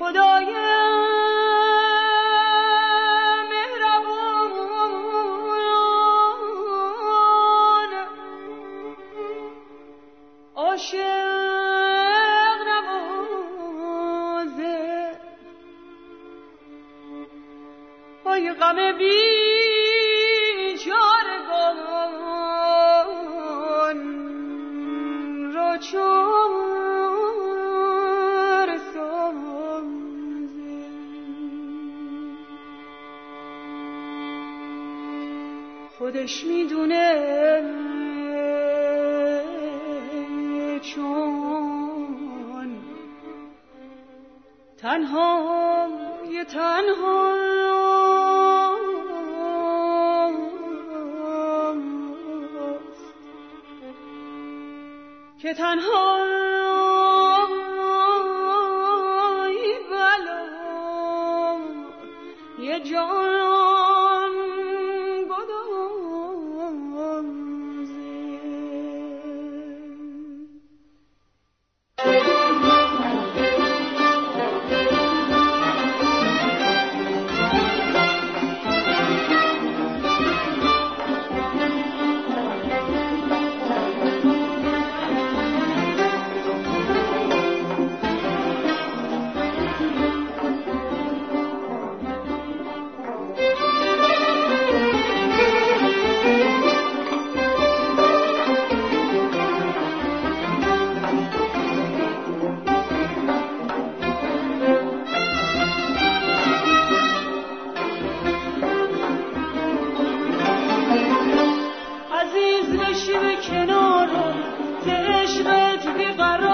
خدایا مهر بوند، آشن قنوز، پیکامه بی چارگون را چو خودش می‌دونه چون تنها یه تنها که تنها بلا یه جان کنارم. ز عشقت بیقرار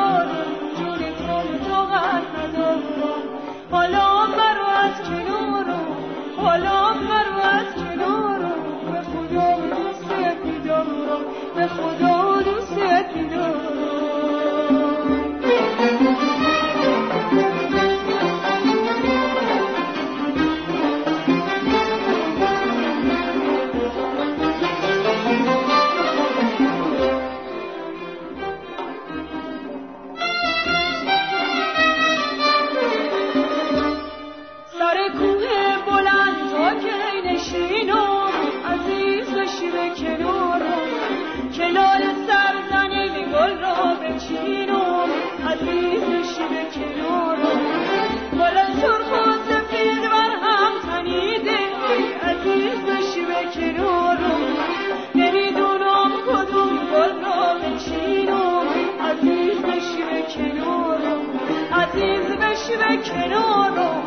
چینو عزیز شیر کنارو کنار سرزن گل را چینو عزیز به کنارو بالا سرخ و سفید بر هم تنیده عزیز به کنارم، نمی‌دونم کدوم گل را چینو عزیز شیر کنارو عزیز بشیر کنارم.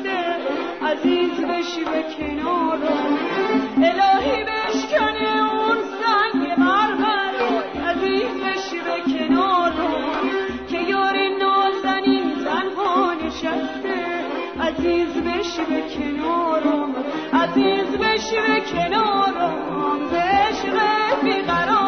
بنده عزیز بشی به کنارم الهی بشکنه اون سنگ مرمر عزیز بشی به کنارم که یار نازنین تنها نشسته عزیز بشی به کنارم عزیز بشی به کنارم به بیقرار